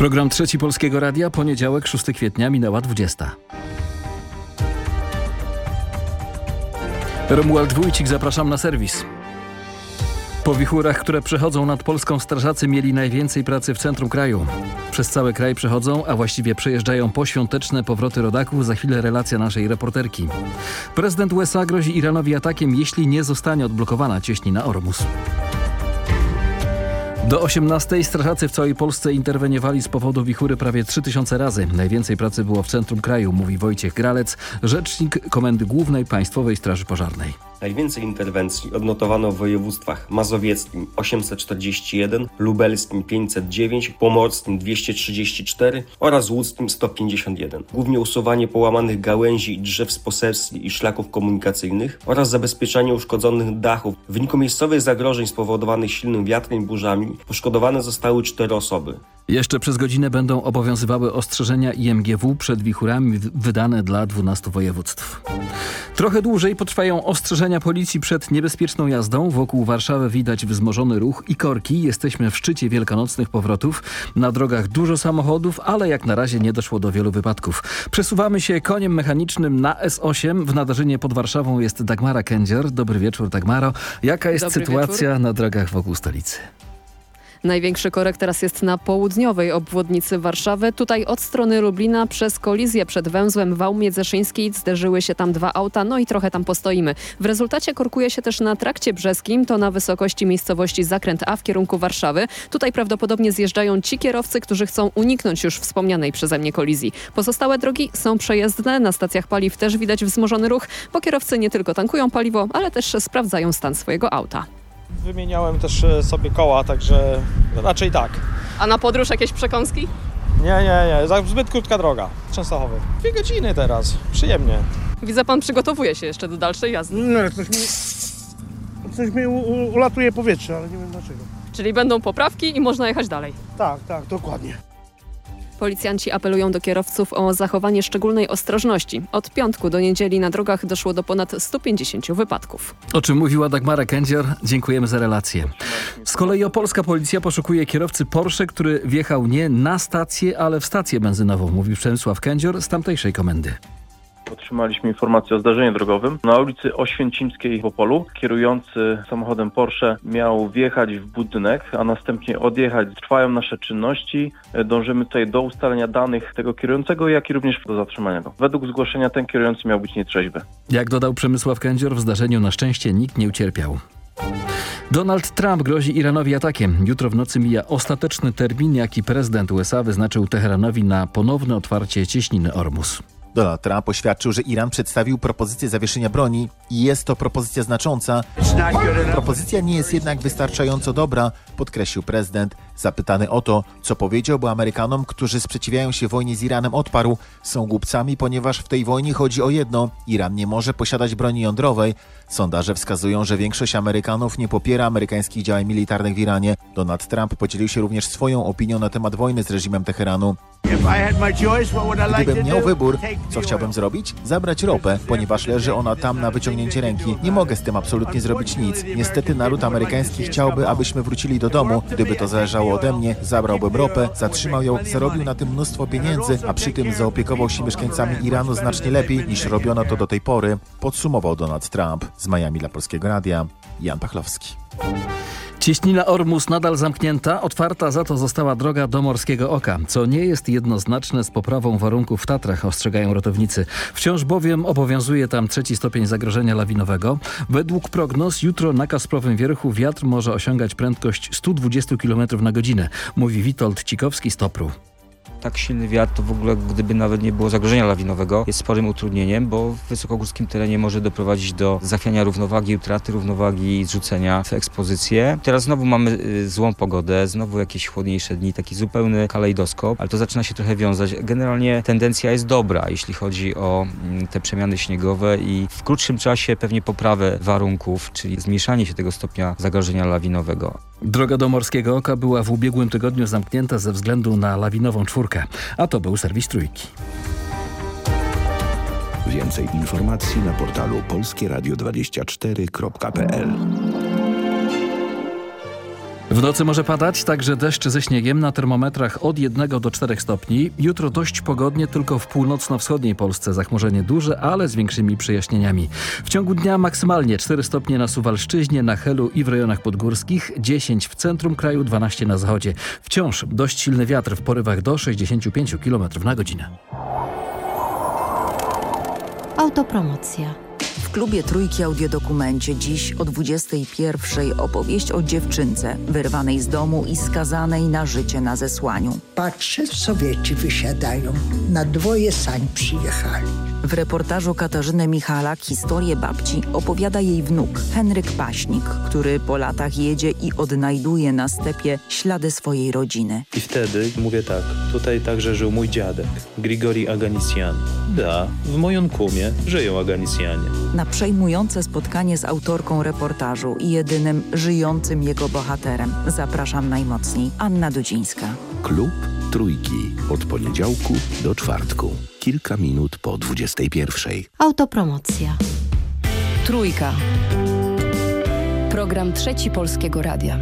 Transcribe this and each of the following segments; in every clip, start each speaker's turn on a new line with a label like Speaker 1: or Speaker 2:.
Speaker 1: Program Trzeci Polskiego Radia, poniedziałek 6 kwietnia, minęła 20. Romuald Wójcik, zapraszam na serwis. Po wichurach, które przechodzą nad Polską, strażacy mieli najwięcej pracy w centrum kraju. Przez cały kraj przechodzą, a właściwie przejeżdżają poświąteczne powroty rodaków. Za chwilę relacja naszej reporterki. Prezydent USA grozi Iranowi atakiem, jeśli nie zostanie odblokowana cieśnina Ormus. Do 18 strażacy w całej Polsce interweniowali z powodu wichury prawie 3000 razy. Najwięcej pracy było w centrum kraju, mówi Wojciech Gralec, rzecznik Komendy Głównej Państwowej Straży Pożarnej.
Speaker 2: Najwięcej interwencji odnotowano w województwach mazowieckim 841, lubelskim 509, pomorskim 234 oraz łódzkim 151. Głównie usuwanie połamanych gałęzi i drzew z poselstw i szlaków komunikacyjnych oraz zabezpieczanie uszkodzonych dachów. W wyniku miejscowych zagrożeń spowodowanych silnym wiatrem i burzami poszkodowane zostały cztery osoby.
Speaker 1: Jeszcze przez godzinę będą obowiązywały ostrzeżenia IMGW przed wichurami wydane dla 12 województw. Trochę dłużej potrwają ostrzeżenia policji przed niebezpieczną jazdą. Wokół Warszawy widać wzmożony ruch i korki. Jesteśmy w szczycie wielkanocnych powrotów. Na drogach dużo samochodów, ale jak na razie nie doszło do wielu wypadków. Przesuwamy się koniem mechanicznym na S8. W Nadarzynie pod Warszawą jest Dagmara Kędzier. Dobry wieczór Dagmaro. Jaka jest Dobry sytuacja wieczór. na drogach wokół stolicy?
Speaker 3: Największy korek teraz jest na południowej obwodnicy Warszawy. Tutaj od strony Lublina przez kolizję przed węzłem Wał Miedzeszyński zderzyły się tam dwa auta, no i trochę tam postoimy. W rezultacie korkuje się też na trakcie brzeskim, to na wysokości miejscowości Zakręt A w kierunku Warszawy. Tutaj prawdopodobnie zjeżdżają ci kierowcy, którzy chcą uniknąć już wspomnianej przeze mnie kolizji. Pozostałe drogi są przejezdne, na stacjach paliw też widać wzmożony ruch, bo kierowcy nie tylko tankują paliwo, ale też sprawdzają stan swojego auta.
Speaker 4: Wymieniałem też e, sobie koła, także raczej tak.
Speaker 3: A na podróż jakieś przekąski?
Speaker 4: Nie, nie, nie. Zbyt krótka droga. Częstochowy. Dwie godziny teraz. Przyjemnie.
Speaker 3: Widzę, pan przygotowuje się jeszcze do dalszej jazdy.
Speaker 5: Nie, coś mi, coś mi ulatuje powietrze, ale nie wiem dlaczego.
Speaker 3: Czyli będą poprawki i można jechać dalej.
Speaker 5: Tak, tak, dokładnie.
Speaker 3: Policjanci apelują do kierowców o zachowanie szczególnej ostrożności. Od piątku do niedzieli na drogach doszło do ponad 150 wypadków.
Speaker 1: O czym mówiła Dagmara Kędzior, dziękujemy za relację. Z kolei opolska policja poszukuje kierowcy Porsche, który wjechał nie na stację, ale w stację benzynową, mówił Przemysław Kędzior z tamtejszej komendy.
Speaker 6: Otrzymaliśmy informację o zdarzeniu drogowym. Na ulicy Oświęcimskiej w Opolu kierujący samochodem Porsche miał wjechać w budynek, a następnie odjechać. Trwają nasze czynności. Dążymy tutaj do ustalenia danych tego kierującego, jak i również do zatrzymania go. Według zgłoszenia ten kierujący miał być nietrzeźwy.
Speaker 1: Jak dodał Przemysław Kędzior, w zdarzeniu na szczęście nikt nie ucierpiał. Donald Trump grozi Iranowi atakiem. Jutro w nocy mija ostateczny termin, jaki prezydent USA wyznaczył Teheranowi na ponowne otwarcie cieśniny Ormus.
Speaker 7: Donald Trump oświadczył, że Iran przedstawił propozycję zawieszenia broni i jest to propozycja znacząca. Propozycja nie jest jednak wystarczająco dobra, podkreślił prezydent. Zapytany o to, co powiedziałby Amerykanom, którzy sprzeciwiają się wojnie z Iranem, odparł: Są głupcami, ponieważ w tej wojnie chodzi o jedno: Iran nie może posiadać broni jądrowej. Sondaże wskazują, że większość Amerykanów nie popiera amerykańskich działań militarnych w Iranie. Donald Trump podzielił się również swoją opinią na temat wojny z reżimem Teheranu. Gdybym miał wybór, co chciałbym zrobić? Zabrać ropę, ponieważ leży ona tam na wyciągnięcie ręki. Nie mogę z tym absolutnie zrobić nic. Niestety naród amerykański chciałby, abyśmy wrócili do domu. Gdyby to zależało ode mnie, zabrałbym ropę, zatrzymał ją, zarobił na tym mnóstwo pieniędzy, a przy tym zaopiekował się mieszkańcami Iranu znacznie lepiej niż robiono to do tej pory, podsumował Donald Trump. Z Miami dla Polskiego Radia, Jan Pachlowski.
Speaker 1: Cieśnina Ormus nadal zamknięta, otwarta za to została droga do Morskiego Oka, co nie jest jednoznaczne z poprawą warunków w Tatrach, ostrzegają ratownicy. Wciąż bowiem obowiązuje tam trzeci stopień zagrożenia lawinowego. Według prognoz jutro na Kasprowym Wierchu wiatr może osiągać prędkość 120 km na godzinę, mówi Witold Cikowski z Topru
Speaker 8: tak silny wiatr to w ogóle, gdyby nawet nie było zagrożenia lawinowego, jest sporym utrudnieniem, bo w wysokogórskim terenie może doprowadzić do zachwiania równowagi, utraty równowagi i zrzucenia w ekspozycję. Teraz znowu mamy y, złą pogodę, znowu jakieś chłodniejsze dni, taki zupełny kalejdoskop, ale to zaczyna się trochę wiązać. Generalnie tendencja jest dobra, jeśli chodzi o mm, te przemiany śniegowe i w krótszym czasie pewnie poprawę warunków, czyli zmniejszanie się tego stopnia zagrożenia lawinowego.
Speaker 1: Droga do Morskiego Oka była w ubiegłym tygodniu zamknięta ze względu na lawinową czwórkę, a to był serwis Trójki.
Speaker 9: Więcej informacji na portalu polskieradio24.pl
Speaker 1: W nocy może padać także deszcz ze śniegiem na termometrach od 1 do 4 stopni. Jutro dość pogodnie tylko w północno-wschodniej Polsce. Zachmurzenie duże, ale z większymi przejaśnieniami. W ciągu dnia maksymalnie 4 stopnie na Suwalszczyźnie, na Helu i w rejonach podgórskich, 10 w centrum kraju, 12 na zachodzie. Wciąż dość silny wiatr w porywach do 65 km na godzinę.
Speaker 10: Autopromocja.
Speaker 11: W klubie Trójki Audiodokumencie dziś o 21 opowieść o dziewczynce wyrwanej z domu i skazanej na życie na zesłaniu.
Speaker 12: Patrzę, Sowieci wysiadają. Na dwoje sań przyjechali.
Speaker 11: W reportażu Katarzyny Michalak historię babci opowiada jej wnuk Henryk Paśnik, który po latach jedzie i odnajduje na stepie ślady swojej rodziny.
Speaker 13: I wtedy mówię tak, tutaj także żył mój dziadek, Grigori Aganisian. Da, w Mojonkumie żyją Aganisjanie.
Speaker 11: Na przejmujące spotkanie z autorką reportażu i jedynym żyjącym jego bohaterem zapraszam najmocniej Anna Dudzińska.
Speaker 14: Klub Trójki. Od poniedziałku do czwartku. Kilka minut po 21.
Speaker 10: Autopromocja.
Speaker 15: Trójka. Program Trzeci Polskiego Radia.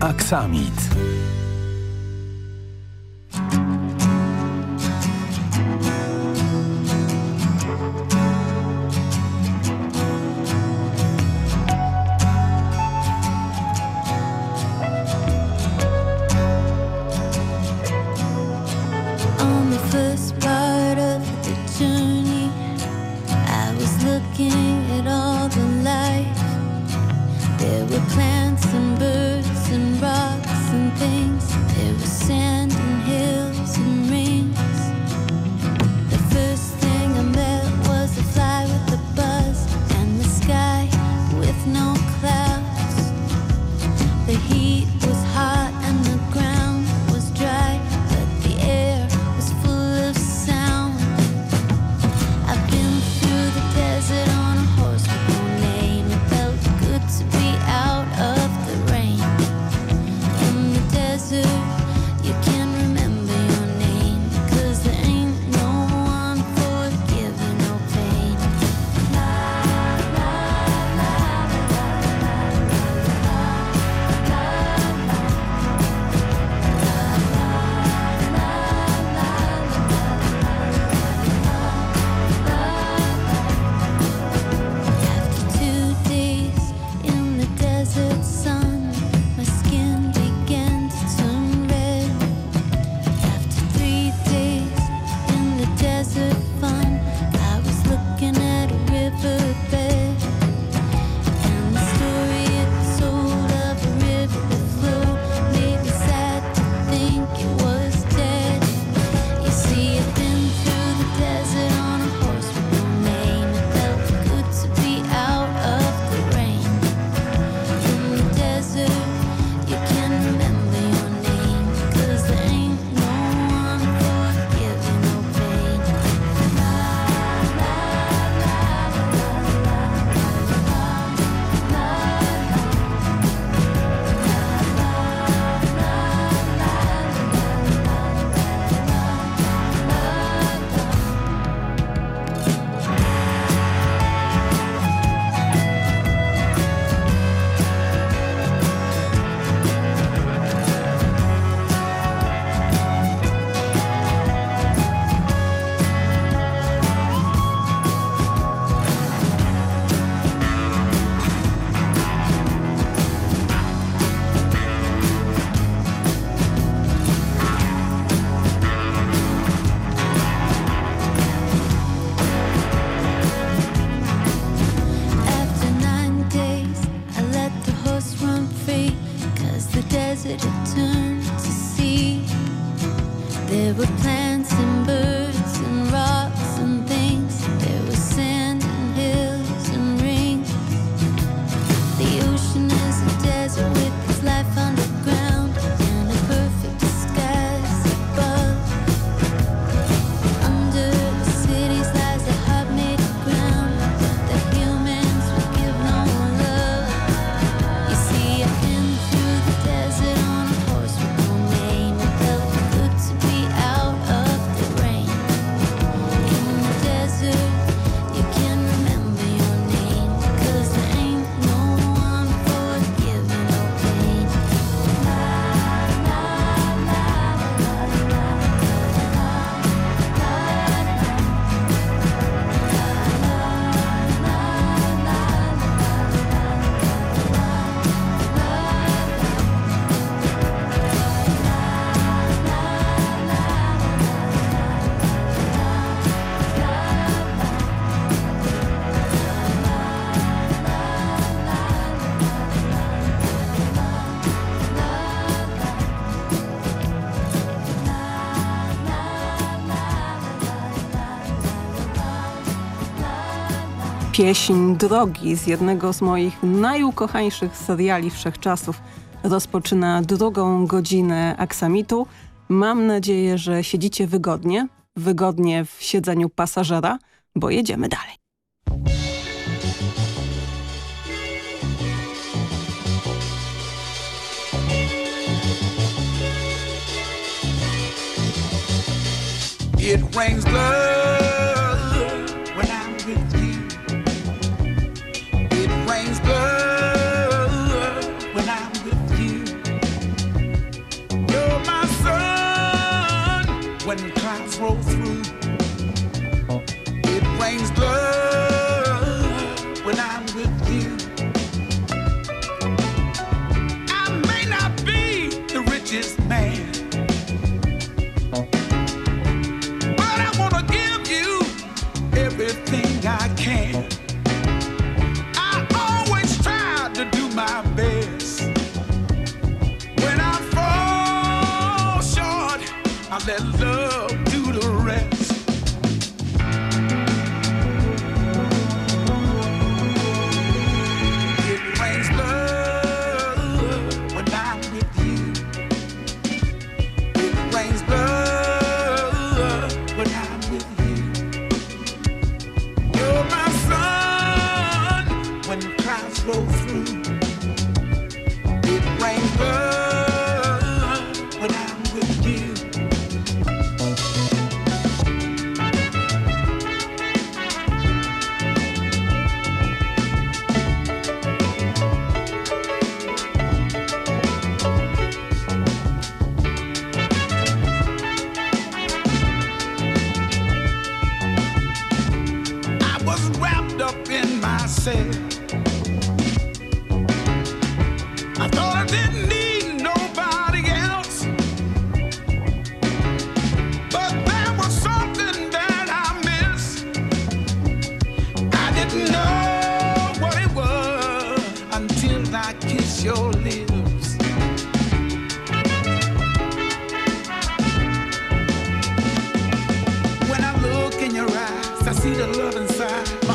Speaker 14: Aksamit.
Speaker 16: December
Speaker 17: Pieśń drogi z jednego z moich najukochańszych seriali wszechczasów rozpoczyna drugą godzinę aksamitu. Mam nadzieję, że siedzicie wygodnie, wygodnie w siedzeniu pasażera, bo jedziemy dalej.
Speaker 18: It blood see the love inside.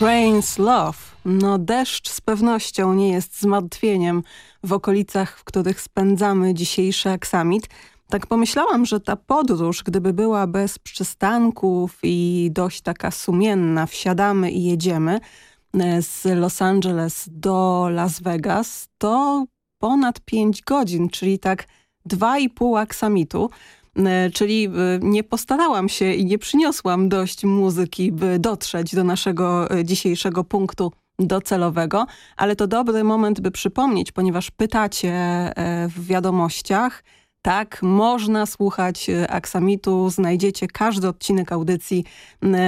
Speaker 18: Rains love.
Speaker 17: No deszcz z pewnością nie jest zmartwieniem w okolicach, w których spędzamy dzisiejszy aksamit. Tak pomyślałam, że ta podróż, gdyby była bez przystanków i dość taka sumienna, wsiadamy i jedziemy e, z Los Angeles do Las Vegas, to ponad 5 godzin, czyli tak 2,5 aksamitu. E, czyli e, nie postarałam się i nie przyniosłam dość muzyki, by dotrzeć do naszego e, dzisiejszego punktu docelowego, ale to dobry moment, by przypomnieć, ponieważ pytacie w wiadomościach, tak, można słuchać Aksamitu, znajdziecie każdy odcinek audycji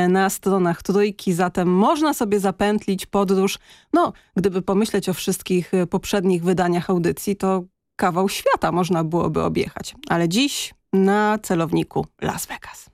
Speaker 17: na stronach Trójki, zatem można sobie zapętlić podróż. No, gdyby pomyśleć o wszystkich poprzednich wydaniach audycji, to
Speaker 19: kawał świata można byłoby objechać. Ale dziś na celowniku Las Vegas.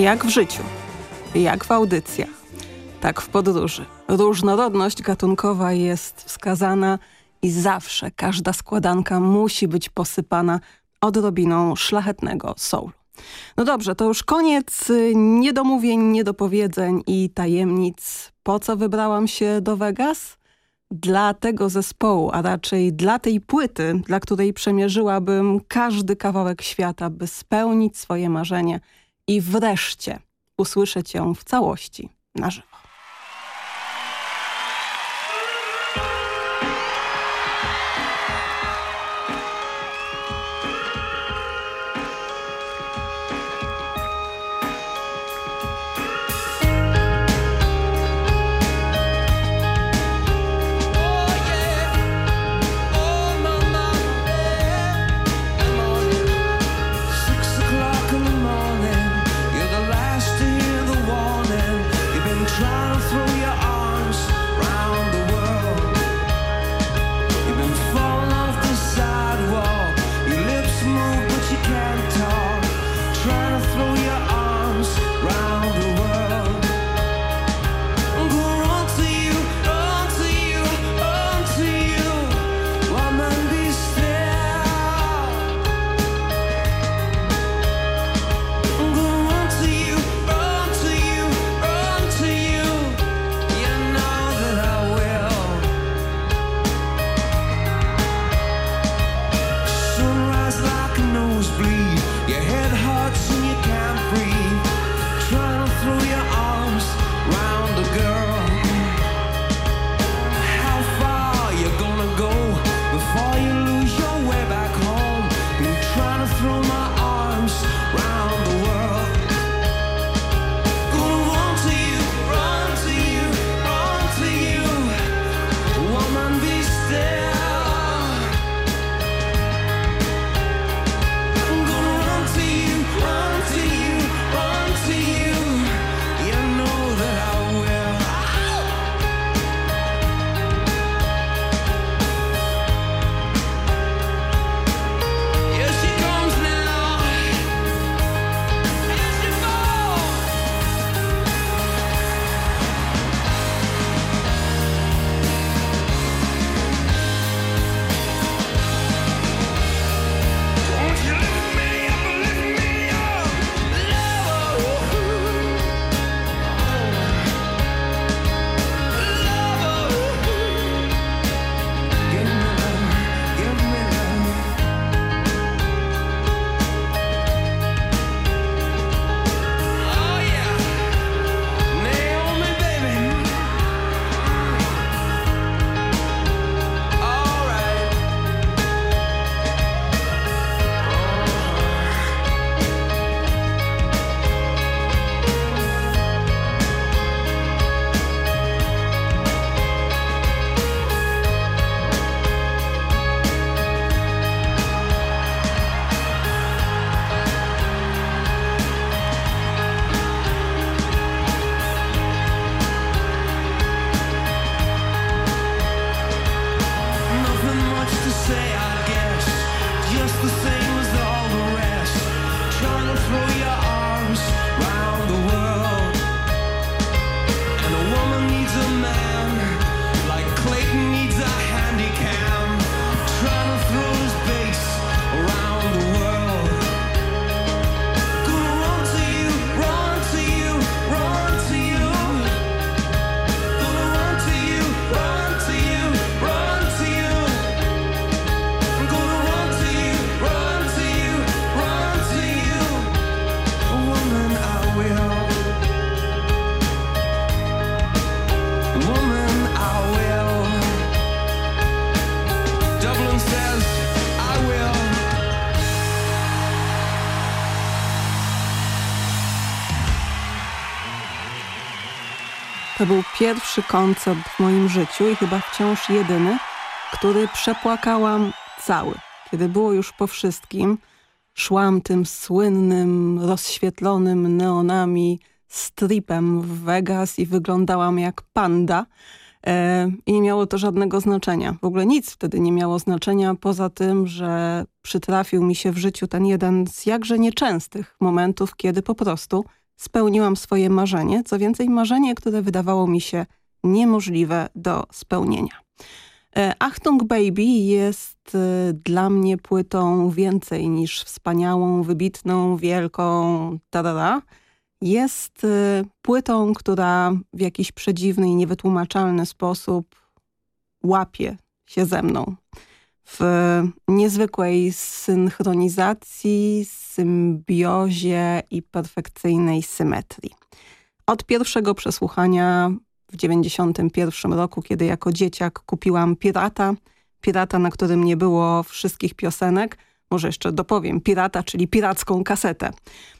Speaker 19: Jak w życiu, jak w audycjach, tak w podróży. Różnorodność gatunkowa jest wskazana i zawsze każda składanka musi być posypana odrobiną szlachetnego soulu. No dobrze, to już koniec niedomówień, niedopowiedzeń i tajemnic. Po co wybrałam się do Vegas? Dla tego zespołu, a raczej dla tej płyty, dla której przemierzyłabym każdy kawałek świata, by spełnić swoje marzenie – i wreszcie usłyszę Cię w całości na żywo.
Speaker 17: Pierwszy koncert w moim życiu i chyba wciąż jedyny, który przepłakałam cały. Kiedy było już po wszystkim, szłam tym słynnym, rozświetlonym neonami stripem w Vegas i wyglądałam jak panda. E, I nie miało to żadnego znaczenia. W ogóle nic wtedy nie miało znaczenia, poza tym, że przytrafił mi się w życiu ten jeden z jakże nieczęstych momentów, kiedy po prostu spełniłam swoje marzenie. Co więcej, marzenie, które wydawało mi się niemożliwe do spełnienia. E, Achtung Baby jest e, dla mnie płytą więcej niż wspaniałą, wybitną, wielką, tarara. Jest e, płytą, która w jakiś przedziwny i niewytłumaczalny sposób łapie się ze mną. W niezwykłej synchronizacji, symbiozie i perfekcyjnej symetrii. Od pierwszego przesłuchania w 91 roku, kiedy jako dzieciak kupiłam Pirata, Pirata, na którym nie było wszystkich piosenek, może jeszcze dopowiem, Pirata, czyli piracką kasetę.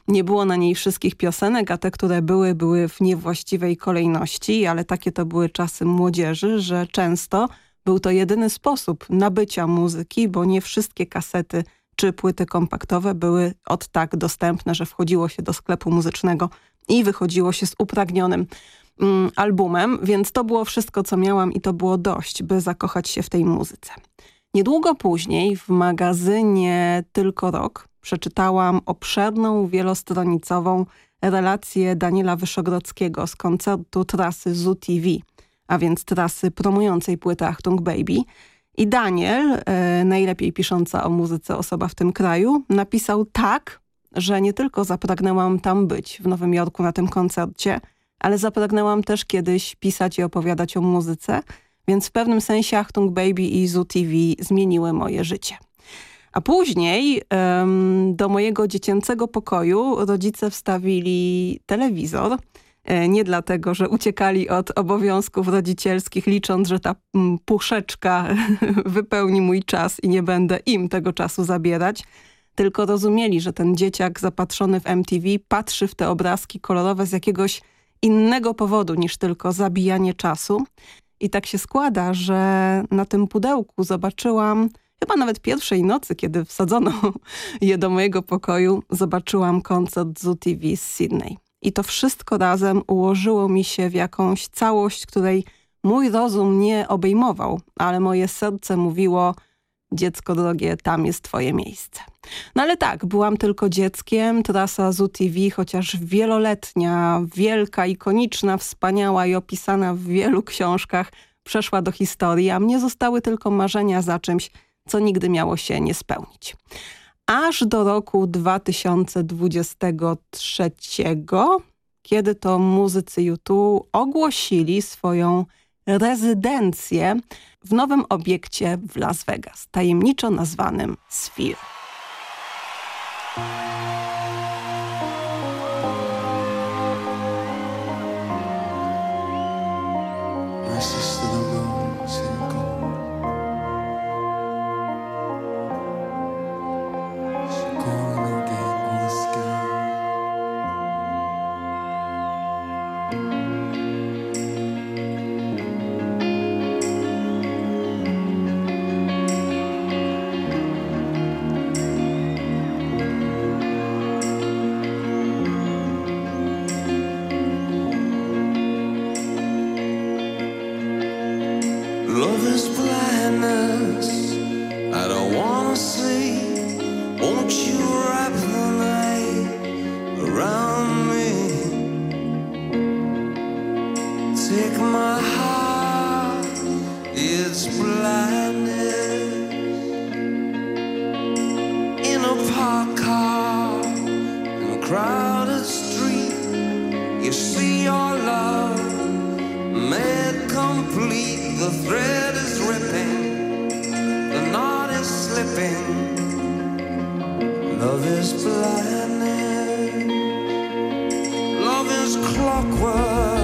Speaker 17: Nie było na niej wszystkich piosenek, a te, które były, były w niewłaściwej kolejności, ale takie to były czasy młodzieży, że często był to jedyny sposób nabycia muzyki, bo nie wszystkie kasety czy płyty kompaktowe były od tak dostępne, że wchodziło się do sklepu muzycznego i wychodziło się z upragnionym mm, albumem, więc to było wszystko, co miałam i to było dość, by zakochać się w tej muzyce. Niedługo później w magazynie Tylko Rok przeczytałam obszerną, wielostronicową relację Daniela Wyszogrodzkiego z koncertu trasy Zoo TV, a więc trasy promującej płytę Achtung Baby. I Daniel, e, najlepiej pisząca o muzyce osoba w tym kraju, napisał tak, że nie tylko zapragnęłam tam być w Nowym Jorku na tym koncercie, ale zapragnęłam też kiedyś pisać i opowiadać o muzyce, więc w pewnym sensie Achtung Baby i Zoo TV zmieniły moje życie. A później do mojego dziecięcego pokoju rodzice wstawili telewizor, Nie dlatego, że uciekali od obowiązków rodzicielskich, licząc, że ta mm, puszeczka wypełni mój czas i nie będę im tego czasu zabierać, tylko rozumieli, że ten dzieciak zapatrzony w MTV patrzy w te obrazki kolorowe z jakiegoś innego powodu niż tylko zabijanie czasu. I tak się składa, że na tym pudełku zobaczyłam, chyba nawet pierwszej nocy, kiedy wsadzono je do mojego pokoju, zobaczyłam koncert Zoo TV z Sydney. I to wszystko razem ułożyło mi się w jakąś całość, której mój rozum nie obejmował, ale moje serce mówiło, dziecko drogie, tam jest twoje miejsce. No ale tak, byłam tylko dzieckiem, trasa Zoo TV, chociaż wieloletnia, wielka, ikoniczna, wspaniała i opisana w wielu książkach, przeszła do historii, a mnie zostały tylko marzenia za czymś, co nigdy miało się nie spełnić. Aż do roku 2023, kiedy to muzycy YouTube ogłosili swoją rezydencję w nowym obiekcie w Las Vegas, tajemniczo nazwanym Sphere.
Speaker 20: Complete. The thread is ripping, the knot is slipping. Love is blinding. Love is clockwork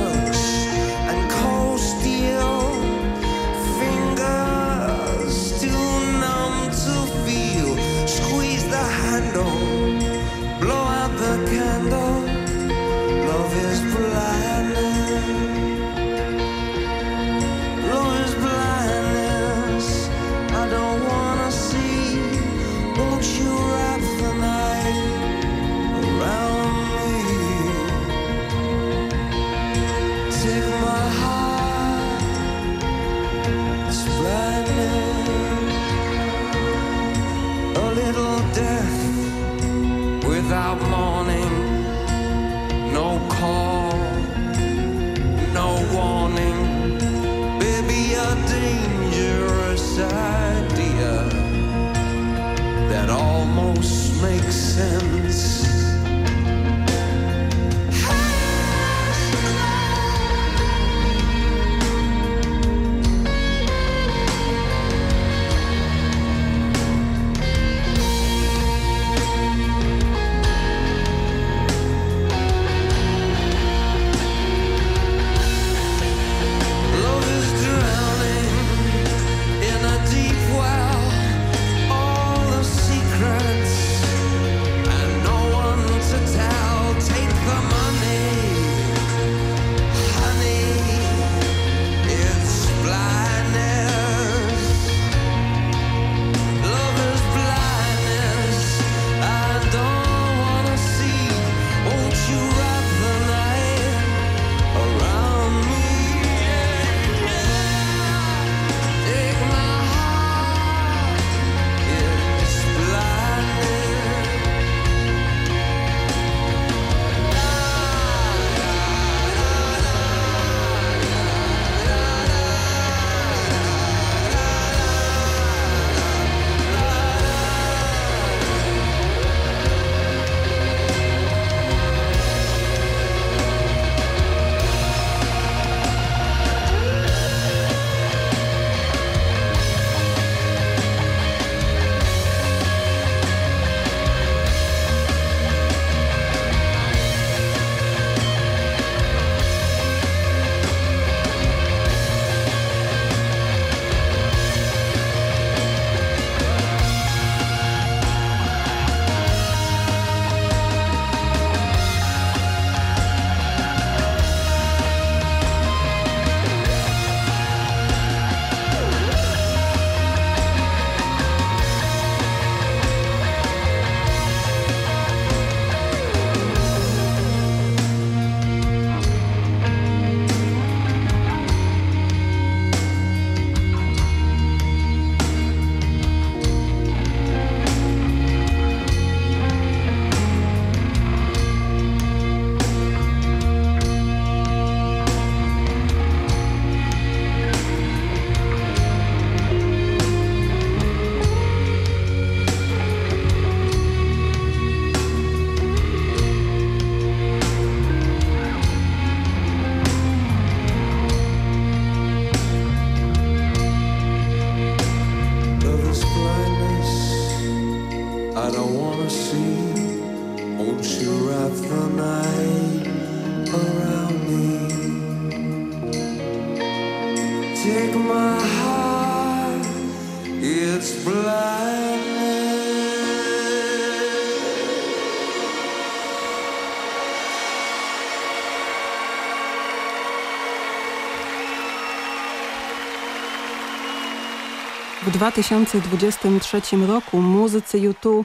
Speaker 17: 2023 roku muzycy U2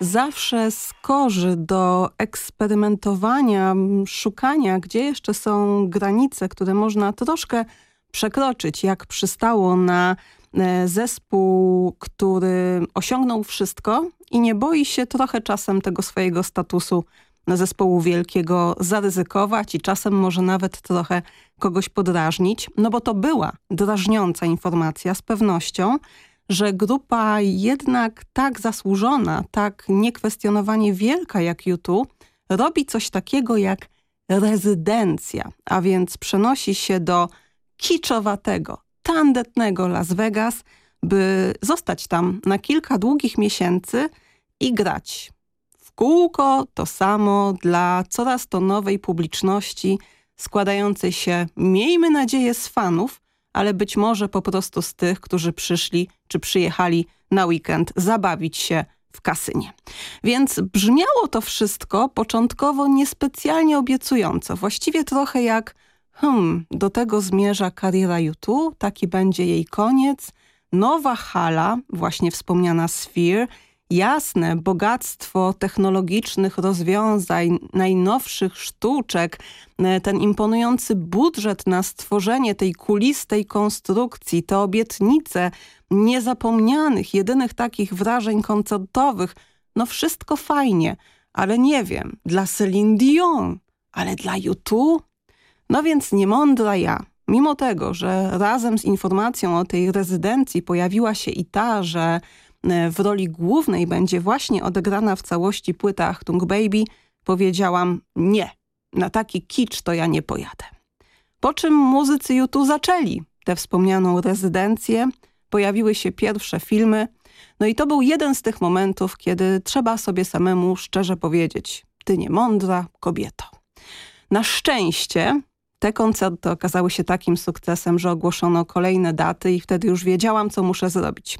Speaker 17: zawsze skorzy do eksperymentowania, szukania, gdzie jeszcze są granice, które można troszkę przekroczyć, jak przystało na e, zespół, który osiągnął wszystko i nie boi się trochę czasem tego swojego statusu zespołu wielkiego zaryzykować i czasem może nawet trochę kogoś podrażnić, no bo to była drażniąca informacja z pewnością, że grupa jednak tak zasłużona, tak niekwestionowanie wielka jak YouTube robi coś takiego jak rezydencja, a więc przenosi się do kiczowatego, tandetnego Las Vegas, by zostać tam na kilka długich miesięcy i grać. W kółko to samo dla coraz to nowej publiczności, składającej się, miejmy nadzieję, z fanów, ale być może po prostu z tych, którzy przyszli czy przyjechali na weekend zabawić się w kasynie. Więc brzmiało to wszystko początkowo niespecjalnie obiecująco, właściwie trochę jak hmm, do tego zmierza kariera YouTube, taki będzie jej koniec, nowa hala, właśnie wspomniana Sphere, jasne bogactwo technologicznych rozwiązań, najnowszych sztuczek, e, ten imponujący budżet na stworzenie tej kulistej konstrukcji, te obietnice niezapomnianych, jedynych takich wrażeń koncertowych, no wszystko fajnie, ale nie wiem, dla Celine Dion, ale dla YouTube? No więc niemądra ja, mimo tego, że razem z informacją o tej rezydencji pojawiła się i ta, że w roli głównej będzie właśnie odegrana w całości płyta Achtung Baby, powiedziałam nie, na taki kicz to ja nie pojadę. Po czym muzycy YouTube zaczęli tę wspomnianą rezydencję, pojawiły się pierwsze filmy, no i to był jeden z tych momentów, kiedy trzeba sobie samemu szczerze powiedzieć, ty nie mądra kobieto. Na szczęście te koncerty okazały się takim sukcesem, że ogłoszono kolejne daty i wtedy już wiedziałam, co muszę zrobić.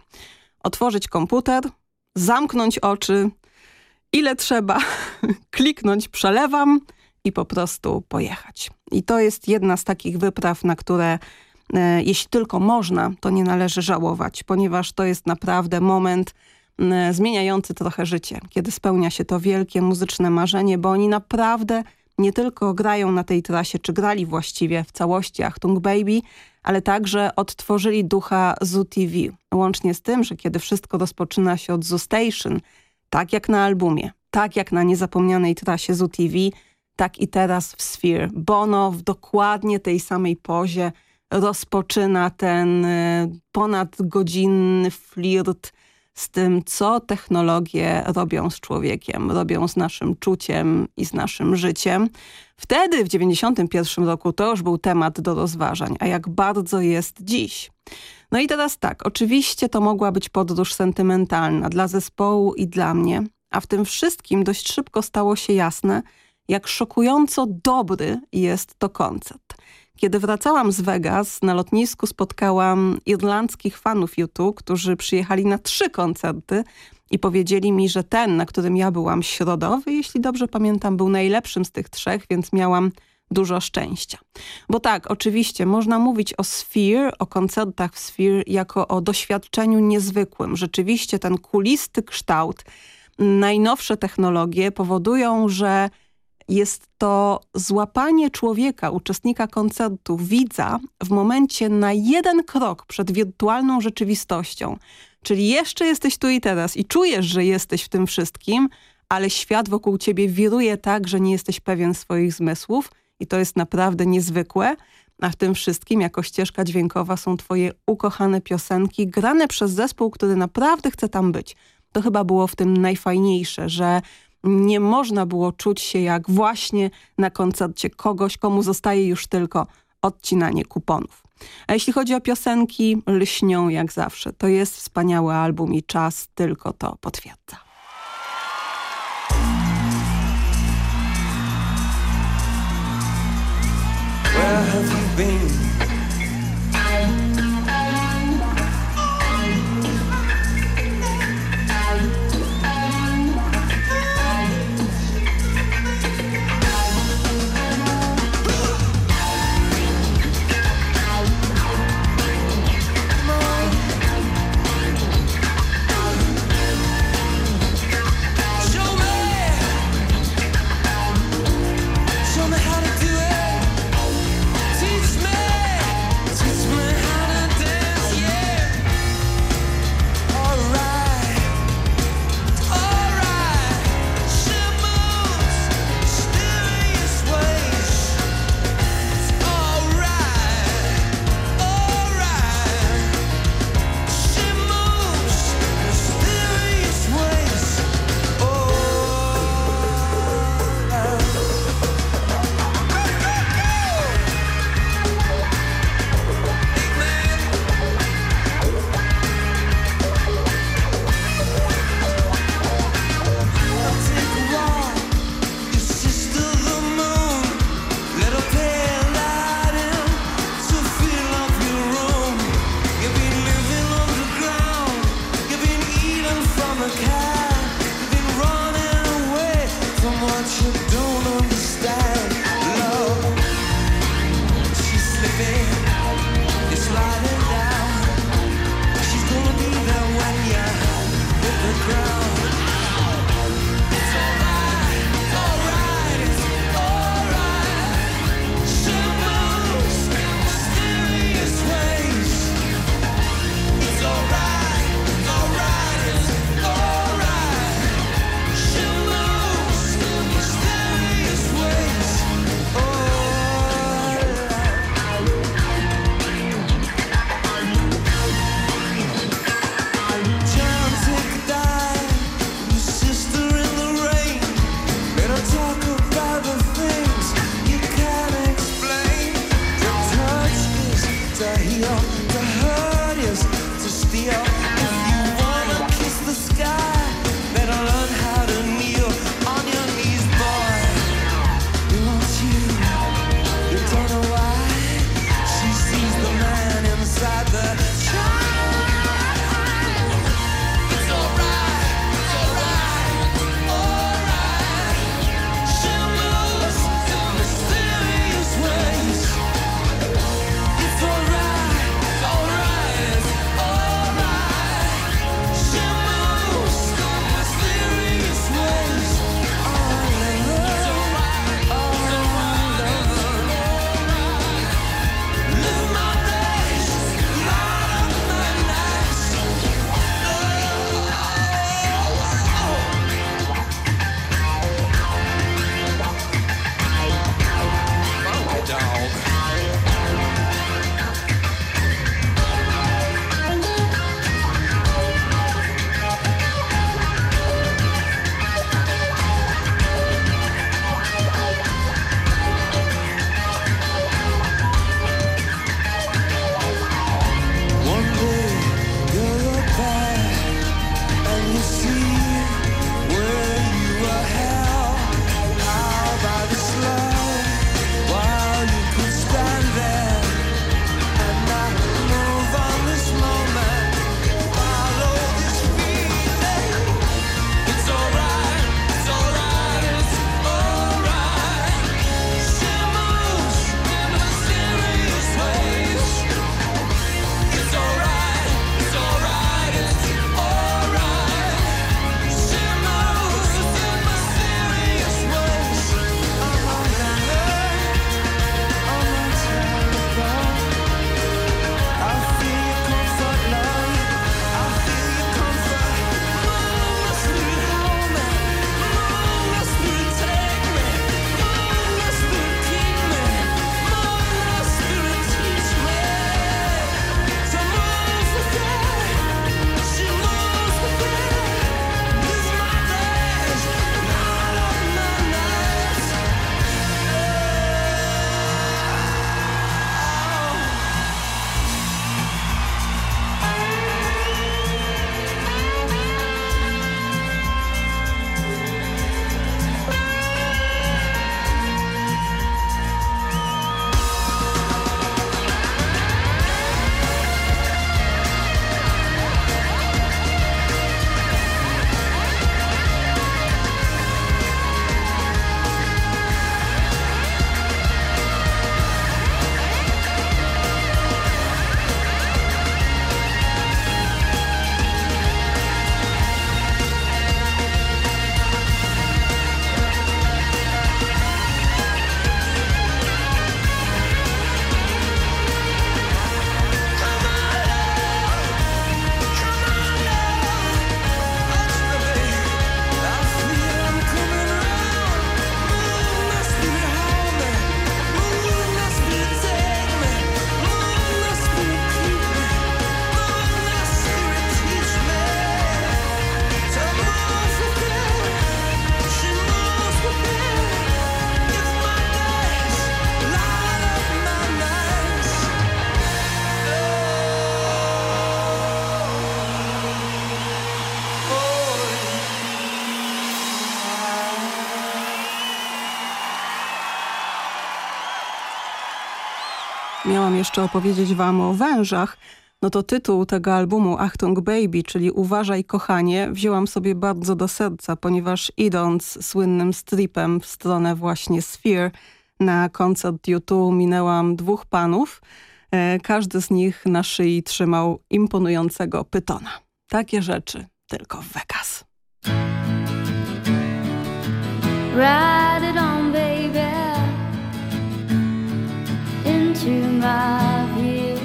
Speaker 17: Otworzyć komputer, zamknąć oczy, ile trzeba, kliknąć przelewam i po prostu pojechać. I to jest jedna z takich wypraw, na które e, jeśli tylko można, to nie należy żałować, ponieważ to jest naprawdę moment e, zmieniający trochę życie, kiedy spełnia się to wielkie muzyczne marzenie, bo oni naprawdę nie tylko grają na tej trasie, czy grali właściwie w całości Achtung Baby, ale także odtworzyli ducha Zoo TV. Łącznie z tym, że kiedy wszystko rozpoczyna się od Zoo Station, tak jak na albumie, tak jak na niezapomnianej trasie Zoo TV, tak i teraz w Sphere. Bono w dokładnie tej samej pozie rozpoczyna ten y, ponadgodzinny flirt z tym, co technologie robią z człowiekiem, robią z naszym czuciem i z naszym życiem. Wtedy, w 91 roku, to już był temat do rozważań, a jak bardzo jest dziś. No i teraz tak, oczywiście to mogła być podróż sentymentalna dla zespołu i dla mnie, a w tym wszystkim dość szybko stało się jasne, jak szokująco dobry jest to koncert. Kiedy wracałam z Vegas, na lotnisku spotkałam irlandzkich fanów YouTube, którzy przyjechali na trzy koncerty i powiedzieli mi, że ten, na którym ja byłam środowy, jeśli dobrze pamiętam, był najlepszym z tych trzech, więc miałam dużo szczęścia. Bo tak, oczywiście można mówić o Sphere, o koncertach w Sphere jako o doświadczeniu niezwykłym. Rzeczywiście ten kulisty kształt, najnowsze technologie powodują, że jest to złapanie człowieka, uczestnika koncertu, widza w momencie na jeden krok przed wirtualną rzeczywistością. Czyli jeszcze jesteś tu i teraz i czujesz, że jesteś w tym wszystkim, ale świat wokół ciebie wiruje tak, że nie jesteś pewien swoich zmysłów i to jest naprawdę niezwykłe. A w tym wszystkim jako ścieżka dźwiękowa są twoje ukochane piosenki, grane przez zespół, który naprawdę chce tam być. To chyba było w tym najfajniejsze, że nie można było czuć się jak właśnie na koncercie kogoś, komu zostaje już tylko odcinanie kuponów. A jeśli chodzi o piosenki, lśnią jak zawsze. To jest wspaniały album i czas tylko to potwierdza. Miałam jeszcze opowiedzieć wam o wężach, no to tytuł tego albumu Achtung Baby, czyli Uważaj kochanie, wzięłam sobie bardzo do serca, ponieważ idąc słynnym stripem w stronę właśnie Sphere na koncert YouTube minęłam dwóch panów. E, Każdy z nich na szyi trzymał imponującego pytona. Takie rzeczy tylko w Vegas.
Speaker 14: Ride it on, into my view.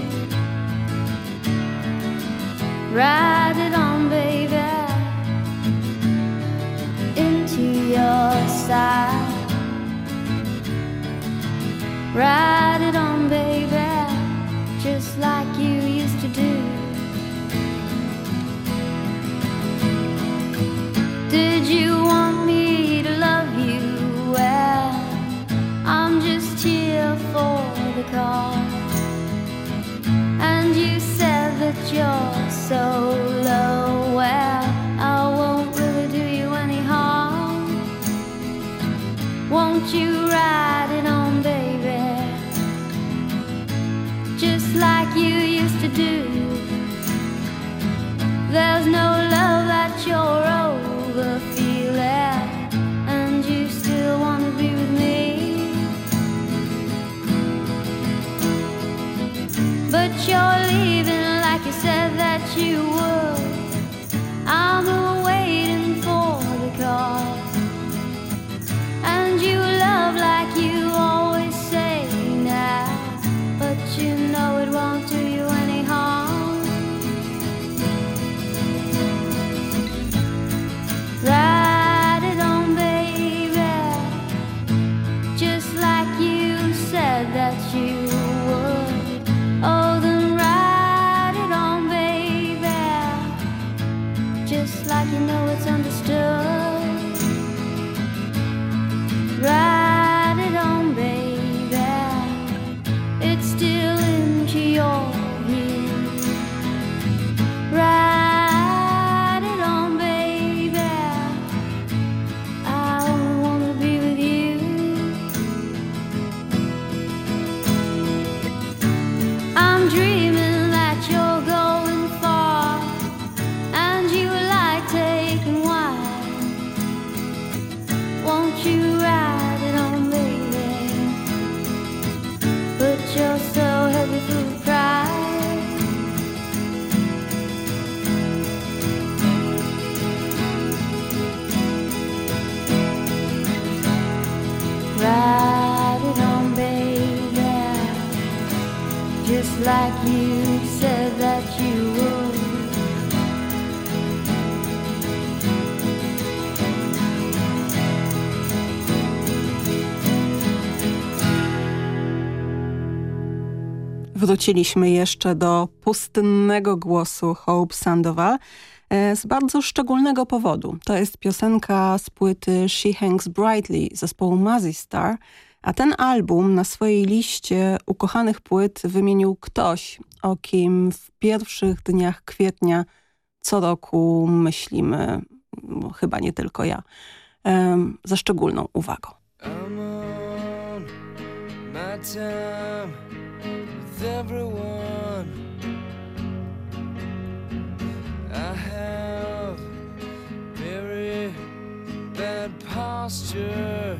Speaker 14: Ride it on, baby, into your side. Ride it on, baby, just like you used to do. Did you want me the cause. And you said that you're so low. Well, I won't really do you any harm. Won't you ride it on, baby? Just like you used to do. There's no love that you're you're leaving like you said that you would. I'm
Speaker 17: Wróciliśmy jeszcze do pustynnego głosu Hope Sandoval e, z bardzo szczególnego powodu. To jest piosenka z płyty She Hangs Brightly zespołu Mazzy Star, a ten album na swojej liście ukochanych płyt wymienił ktoś, o kim w pierwszych dniach kwietnia co roku myślimy, no, chyba nie tylko ja, em, ze szczególną uwagą.
Speaker 20: Time with everyone. I have very bad posture.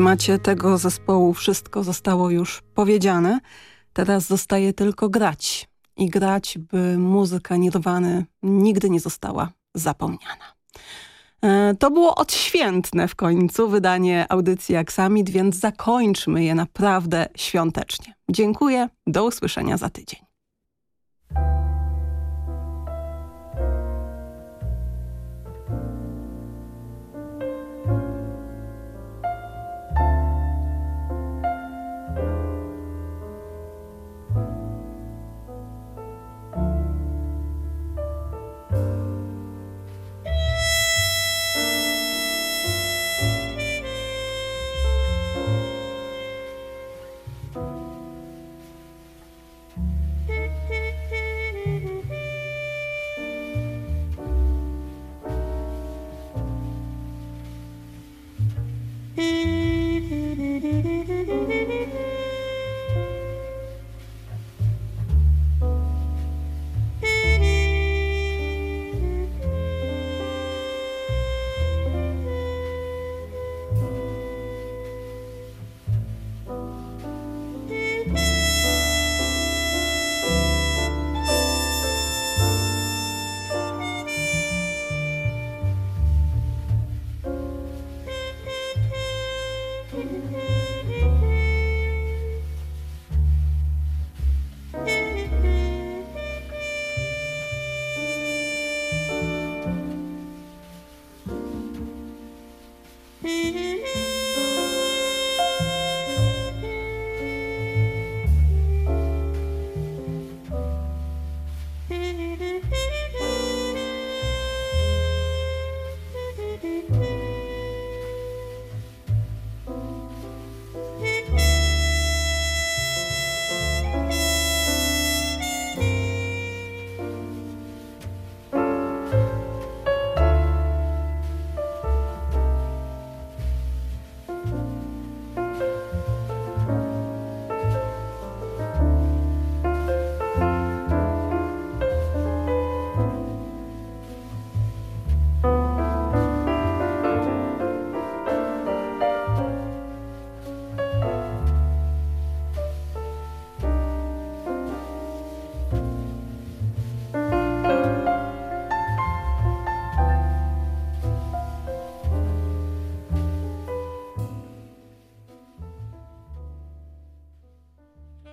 Speaker 17: Temacie tego zespołu wszystko zostało już powiedziane. Teraz zostaje tylko grać. I grać, by muzyka Nirwany nigdy nie została zapomniana. E, To było odświętne w końcu wydanie audycji Aksamit, więc zakończmy je naprawdę świątecznie. Dziękuję, do usłyszenia za tydzień.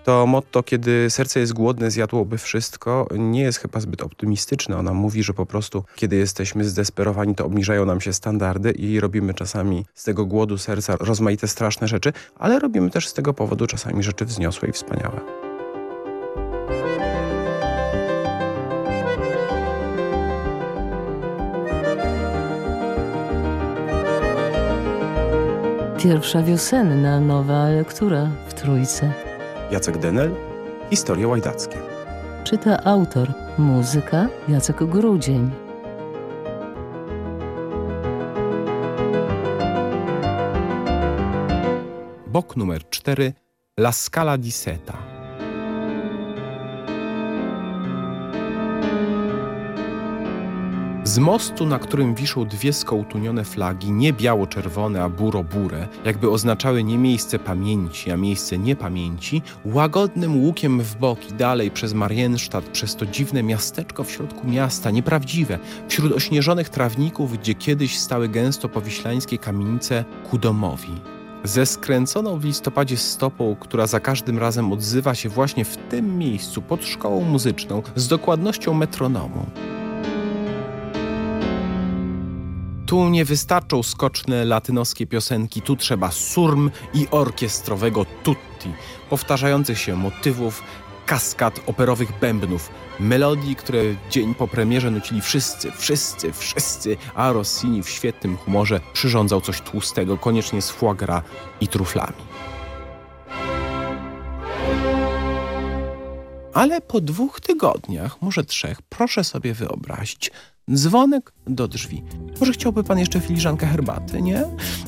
Speaker 21: To motto, kiedy serce jest głodne, zjadłoby wszystko, nie jest chyba zbyt optymistyczne. Ona mówi, że po prostu, kiedy jesteśmy zdesperowani, to obniżają nam się standardy i robimy czasami z tego głodu serca rozmaite straszne rzeczy, ale robimy też z tego powodu czasami rzeczy wzniosłe i wspaniałe.
Speaker 22: Pierwsza wiosenna nowa lektura w Trójce.
Speaker 21: Jacek Denel, Historie łajdackie.
Speaker 22: Czyta autor, muzyka Jacek Grudzień.
Speaker 21: Bok numer 4, La Scala di Seta. Z mostu, na którym wiszą dwie skołtunione flagi, nie biało-czerwone, a buro-bure, jakby oznaczały nie miejsce pamięci, a miejsce niepamięci, łagodnym łukiem w bok i dalej przez Marienstadt, przez to dziwne miasteczko w środku miasta, nieprawdziwe, wśród ośnieżonych trawników, gdzie kiedyś stały gęsto powiślańskie kamienice ku domowi. ze skręconą w listopadzie stopą, która za każdym razem odzywa się właśnie w tym miejscu pod szkołą muzyczną z dokładnością metronomu. Tu nie wystarczą skoczne latynoskie piosenki, tu trzeba surm i orkiestrowego tutti, powtarzających się motywów, kaskad operowych bębnów, melodii, które dzień po premierze nucili wszyscy, wszyscy, wszyscy, a Rossini w świetnym humorze przyrządzał coś tłustego, koniecznie z foie gras i truflami. Ale po dwóch tygodniach, może trzech, proszę sobie wyobrazić, dzwonek do drzwi. Może chciałby pan jeszcze filiżankę herbaty, nie?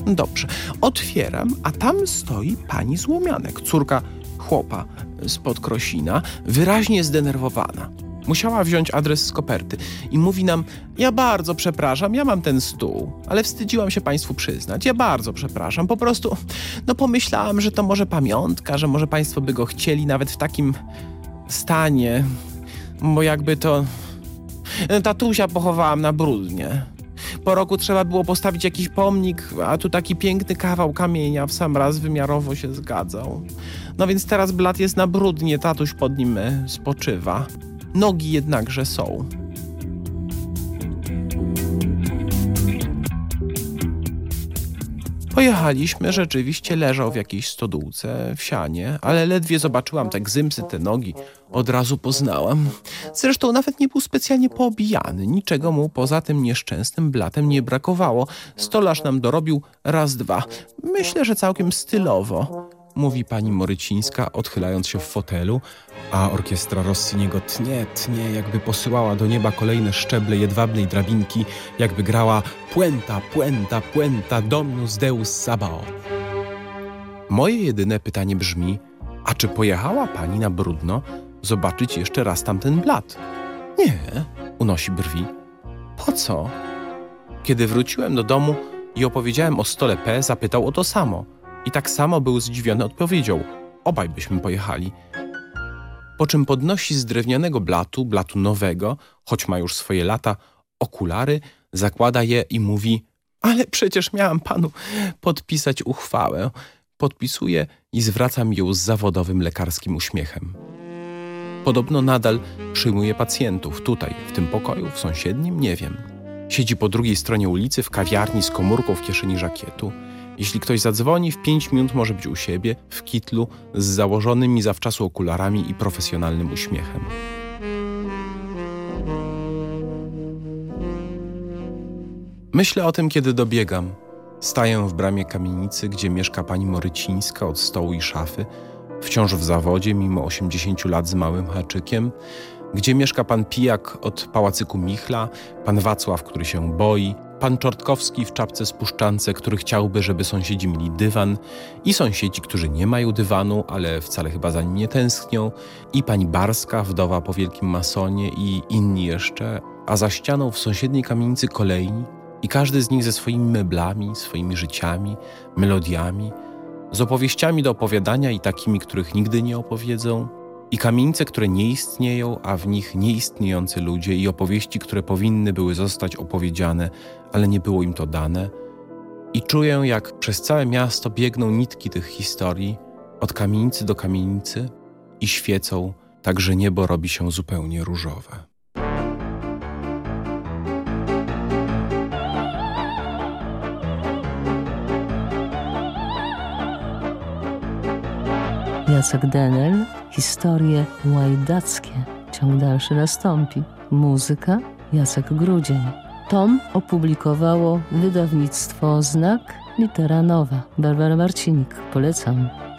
Speaker 21: Dobrze. Otwieram, a tam stoi pani Złomianek, córka chłopa spod Krosina, wyraźnie zdenerwowana. Musiała wziąć adres z koperty i mówi nam: Ja bardzo przepraszam, ja mam ten stół, ale wstydziłam się państwu przyznać. Ja bardzo przepraszam, po prostu, no pomyślałam, że to może pamiątka, że może państwo by go chcieli nawet w takim stanie, bo jakby to. Tatusia pochowałam na brudnie. Po roku trzeba było postawić jakiś pomnik, a tu taki piękny kawał kamienia w sam raz wymiarowo się zgadzał. No więc teraz blat jest na brudnie, tatuś pod nim e, spoczywa. Nogi jednakże są. Pojechaliśmy, rzeczywiście leżał w jakiejś stodółce, w sianie, ale ledwie zobaczyłam te gzymsy, te nogi, od razu poznałam. Zresztą nawet nie był specjalnie poobijany, niczego mu poza tym nieszczęsnym blatem nie brakowało. Stolarz nam dorobił raz, dwa. Myślę, że całkiem stylowo, mówi pani Morycińska, odchylając się w fotelu, a orkiestra Rossiniego tnie, tnie, jakby posyłała do nieba kolejne szczeble jedwabnej drabinki, jakby grała Puenta, puenta, puenta, Dominus Deus Sabaoth. Moje jedyne pytanie brzmi, a czy pojechała pani na Brudno zobaczyć jeszcze raz tamten blat? Nie, unosi brwi. Po co? Kiedy wróciłem do domu i opowiedziałem o stole P, zapytał o to samo. I tak samo był zdziwiony odpowiedzią. Obaj byśmy pojechali. Po czym podnosi z drewnianego blatu, blatu nowego, choć ma już swoje lata, okulary, zakłada je i mówi ale przecież miałam panu podpisać uchwałę. Podpisuję i zwracam ją z zawodowym lekarskim uśmiechem. Podobno nadal przyjmuje pacjentów tutaj, w tym pokoju, w sąsiednim, nie wiem. Siedzi po drugiej stronie ulicy w kawiarni z komórką w kieszeni żakietu. Jeśli ktoś zadzwoni, w 5 minut może być u siebie, w kitlu, z założonymi zawczasu okularami i profesjonalnym uśmiechem. Myślę o tym, kiedy dobiegam. Staję w bramie kamienicy, gdzie mieszka pani Morycińska od stołu i szafy, wciąż w zawodzie, mimo 80 lat z małym haczykiem, gdzie mieszka pan Pijak od pałacyku Michla, pan Wacław, który się boi, pan Czortkowski w czapce spuszczance, który chciałby, żeby sąsiedzi mieli dywan i sąsiedzi, którzy nie mają dywanu, ale wcale chyba za nim nie tęsknią i pani Barska, wdowa po wielkim masonie i inni jeszcze, a za ścianą w sąsiedniej kamienicy kolejni i każdy z nich ze swoimi meblami, swoimi życiami, melodiami, z opowieściami do opowiadania i takimi, których nigdy nie opowiedzą, i kamienice, które nie istnieją, a w nich nieistniejący ludzie, i opowieści, które powinny były zostać opowiedziane, ale nie było im to dane. I czuję, jak przez całe miasto biegną nitki tych historii, od kamienicy do kamienicy, i świecą, tak że niebo robi się zupełnie różowe.
Speaker 22: Jacek Denel, historie łajdackie. Ciąg dalszy nastąpi. Muzyka Jacek Grudzień. Tom opublikowało wydawnictwo Znak Litera Nowa. Barbara Marcinik. Polecam.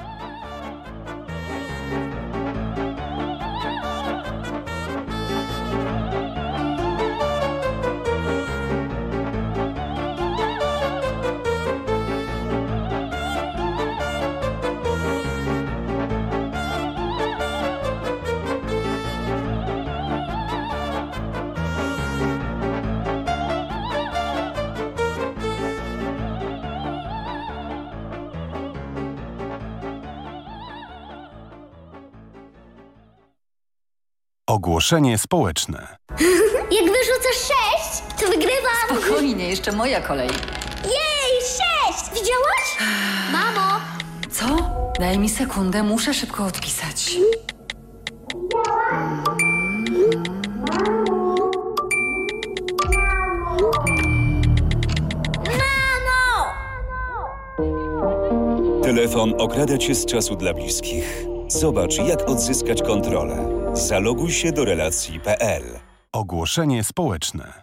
Speaker 23: Ogłoszenie społeczne.
Speaker 19: Jak wyrzucę sześć, to wygrywam.
Speaker 15: Spokojnie, jeszcze moja kolej.
Speaker 19: Jej, sześć! Widziałaś? Mamo,
Speaker 24: Daj mi sekundę, muszę szybko odpisać.
Speaker 25: Telefon okrada cię z czasu dla bliskich. Zobacz, jak odzyskać kontrolę. Zaloguj się do relacji.pl.
Speaker 23: Ogłoszenie społeczne.